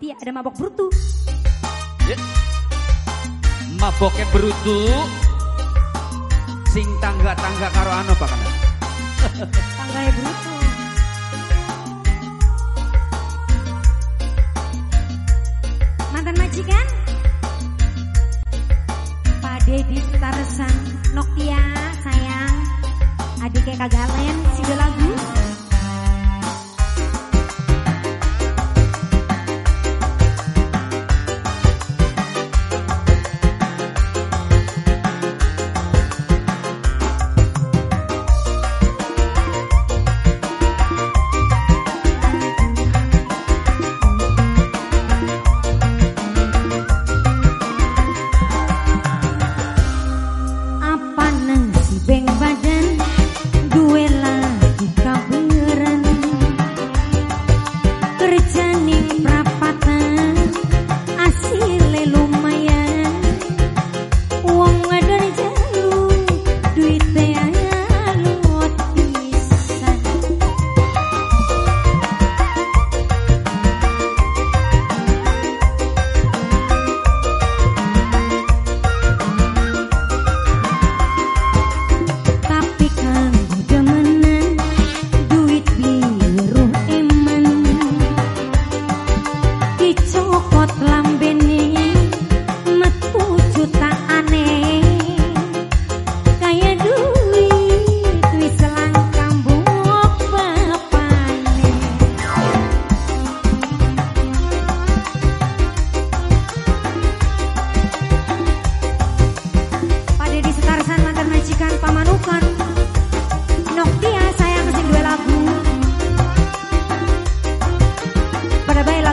Iya, ada mabok brutu. Yeah. Maboknya brutu. Sing tangga-tangga karo ano pak Tangga ya brutu. Mantan majikan? Pade di Starsan Noktia sayang. Adiknya kagalen si lagu. Carvela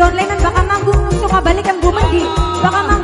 Yorlengan bakal manggung. Suka balikan bumendi Bakal manggung